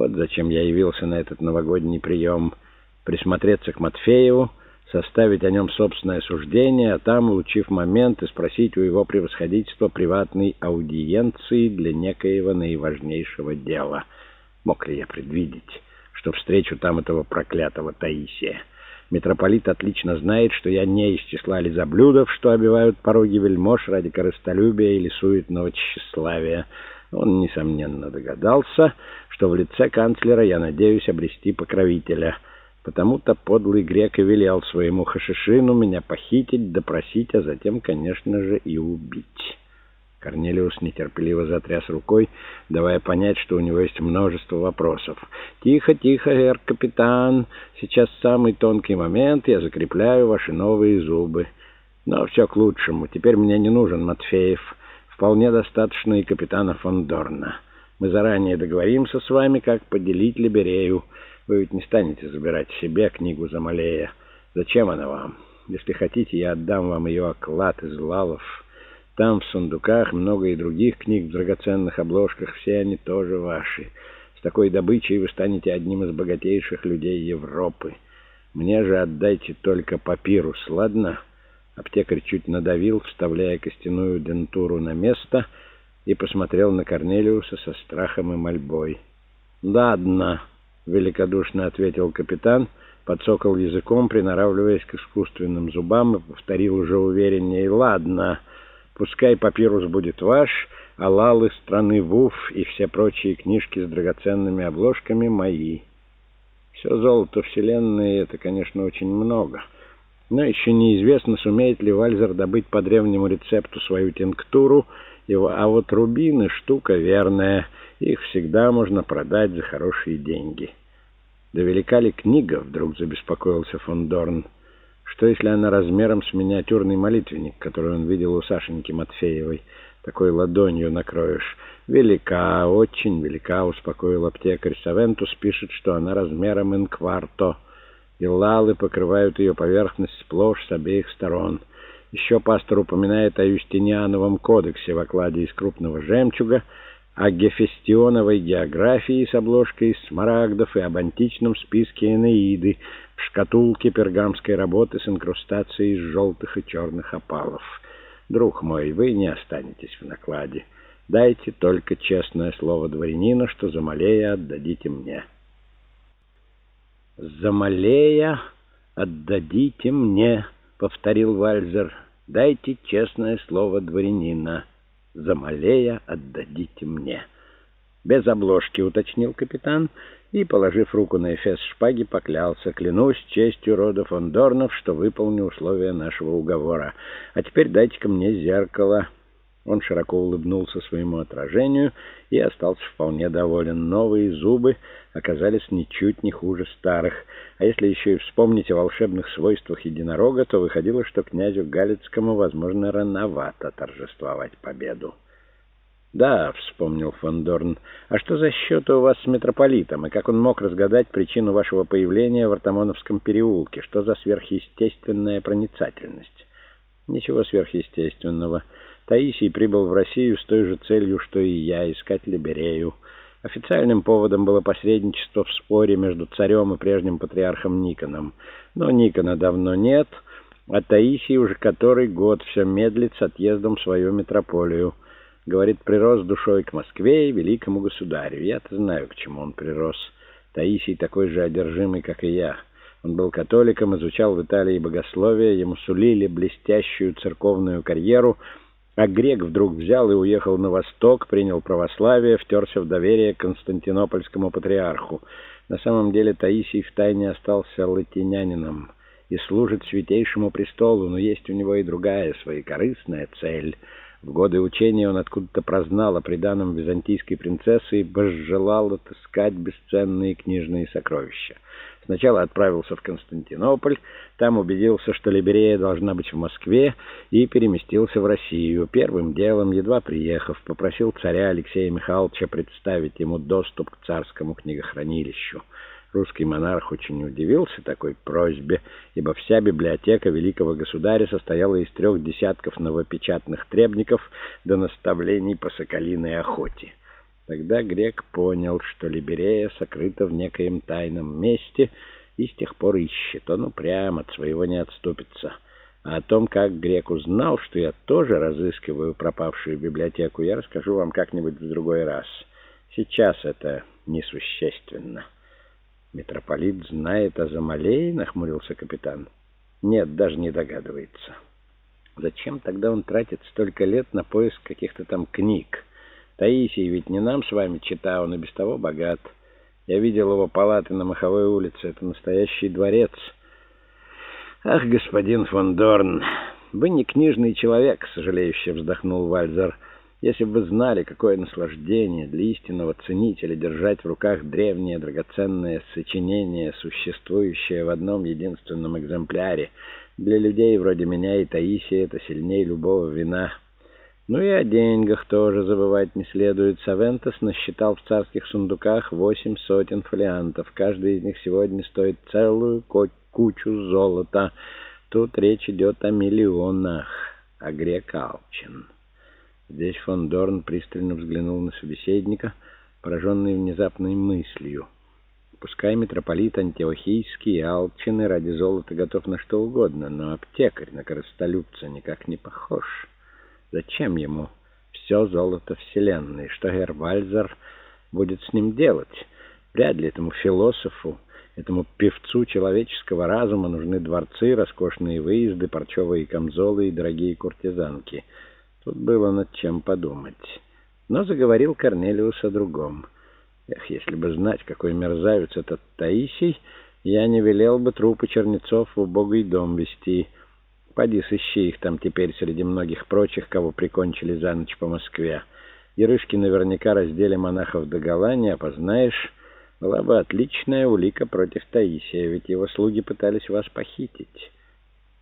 Вот зачем я явился на этот новогодний прием. Присмотреться к Матфееву, составить о нем собственное суждение, а там, улучив момент, и спросить у его превосходительства приватной аудиенции для некоего наиважнейшего дела. Мог ли я предвидеть, что встречу там этого проклятого Таисия? Митрополит отлично знает, что я не из числа лизоблюдов, что обивают пороги вельмож ради корыстолюбия или суетного тщеславия. Он, несомненно, догадался, что в лице канцлера я надеюсь обрести покровителя — Потому-то подлый грек и велел своему хашишину меня похитить, допросить, а затем, конечно же, и убить. Корнелиус нетерпеливо затряс рукой, давая понять, что у него есть множество вопросов. «Тихо, тихо, эр капитан, сейчас самый тонкий момент, я закрепляю ваши новые зубы. Но все к лучшему, теперь мне не нужен Матфеев, вполне достаточно и капитана фон Дорна. Мы заранее договоримся с вами, как поделить Либерею». Вы ведь не станете забирать себе книгу Замалея. Зачем она вам? Если хотите, я отдам вам ее оклад из лалов. Там в сундуках много и других книг в драгоценных обложках. Все они тоже ваши. С такой добычей вы станете одним из богатейших людей Европы. Мне же отдайте только папирус, ладно?» Аптекарь чуть надавил, вставляя костяную дентуру на место, и посмотрел на Корнелиуса со страхом и мольбой. «Ладно». — великодушно ответил капитан, подсокал языком, приноравливаясь к искусственным зубам, и повторил уже увереннее. «Ладно, пускай папирус будет ваш, а лалы страны Вуф и все прочие книжки с драгоценными обложками мои. Все золото Вселенной — это, конечно, очень много». Но еще неизвестно, сумеет ли Вальзер добыть по древнему рецепту свою тинктуру, а вот рубины — штука верная — их всегда можно продать за хорошие деньги. Да велика ли книга, вдруг забеспокоился фон Дорн. Что, если она размером с миниатюрный молитвенник, который он видел у Сашеньки Матфеевой? Такой ладонью накроешь. Велика, очень велика, успокоил аптекарь. Савентус пишет, что она размером инкварто. И лалы покрывают ее поверхность сплошь с обеих сторон. Еще пастор упоминает о Юстиниановом кодексе в окладе из крупного жемчуга — о гефестионовой географии с обложкой из смарагдов и об античном списке Энеиды в шкатулке пергамской работы с инкрустацией из желтых и черных опалов. Друг мой, вы не останетесь в накладе. Дайте только честное слово дворянина, что Замалея отдадите мне. «Замалея отдадите мне», — повторил Вальзер. «Дайте честное слово дворянина». Замалея отдадите мне. Без обложки, уточнил капитан, и, положив руку на эфес шпаги, поклялся. Клянусь честью рода фон Дорнов, что выполню условия нашего уговора. А теперь дайте-ка мне зеркало. Он широко улыбнулся своему отражению и остался вполне доволен. Новые зубы оказались ничуть не хуже старых. А если еще и вспомнить о волшебных свойствах единорога, то выходило, что князю Галицкому, возможно, рановато торжествовать победу. «Да», — вспомнил Фондорн, — «а что за счеты у вас с митрополитом, и как он мог разгадать причину вашего появления в Артамоновском переулке? Что за сверхъестественная проницательность?» «Ничего сверхъестественного». Таисий прибыл в Россию с той же целью, что и я, искать Либерею. Официальным поводом было посредничество в споре между царем и прежним патриархом Никоном. Но Никона давно нет, а Таисий уже который год все медлит с отъездом в свою метрополию. Говорит, прирос душой к Москве и великому государю. Я-то знаю, к чему он прирос. Таисий такой же одержимый, как и я. Он был католиком, изучал в Италии богословие, ему сулили блестящую церковную карьеру — а грек вдруг взял и уехал на восток, принял православие, втерся в доверие константинопольскому патриарху. На самом деле Таисий втайне остался латинянином и служит святейшему престолу, но есть у него и другая, своекорыстная цель. В годы учения он откуда-то прознал о приданом византийской принцессы и возжелал отыскать бесценные книжные сокровища. Сначала отправился в Константинополь, там убедился, что Либерея должна быть в Москве, и переместился в Россию. Первым делом, едва приехав, попросил царя Алексея Михайловича представить ему доступ к царскому книгохранилищу. Русский монарх очень удивился такой просьбе, ибо вся библиотека великого государя состояла из трех десятков новопечатных требников до наставлений по соколиной охоте. Тогда грек понял, что Либерея сокрыта в некоем тайном месте и с тех пор ищет. Он упрям от своего не отступится. А о том, как грек узнал, что я тоже разыскиваю пропавшую библиотеку, я расскажу вам как-нибудь в другой раз. Сейчас это несущественно. Митрополит знает о Замалее, нахмурился капитан. Нет, даже не догадывается. Зачем тогда он тратит столько лет на поиск каких-то там книг? Таисий ведь не нам с вами читал, он и без того богат. Я видел его палаты на Маховой улице. Это настоящий дворец. Ах, господин фон Дорн, вы не книжный человек, сожалеюще вздохнул Вальзер. Если бы вы знали, какое наслаждение для истинного ценителя держать в руках древнее драгоценное сочинение, существующее в одном единственном экземпляре. Для людей вроде меня и Таисии это сильнее любого вина. Ну и о деньгах тоже забывать не следует. Савентос насчитал в царских сундуках восемь сотен фолиантов. Каждый из них сегодня стоит целую кучу золота. Тут речь идет о миллионах, а грек алчен. Здесь фон Дорн пристально взглянул на собеседника, пораженный внезапной мыслью. Пускай митрополит Антиохийский и Алчины ради золота готов на что угодно, но аптекарь на коростолюбца никак не похож. Зачем ему все золото Вселенной? Что Гервальзер будет с ним делать? Вряд ли этому философу, этому певцу человеческого разума нужны дворцы, роскошные выезды, парчевые камзолы и дорогие куртизанки. Тут было над чем подумать. Но заговорил Корнелиус о другом. Эх, если бы знать, какой мерзавец этот Таисий, я не велел бы трупы чернецов в убогий дом вести — Поди сыщи их там теперь среди многих прочих, кого прикончили за ночь по Москве. Ярышки наверняка раздели монахов до гола, не опознаешь. Была бы отличная улика против Таисия, ведь его слуги пытались вас похитить».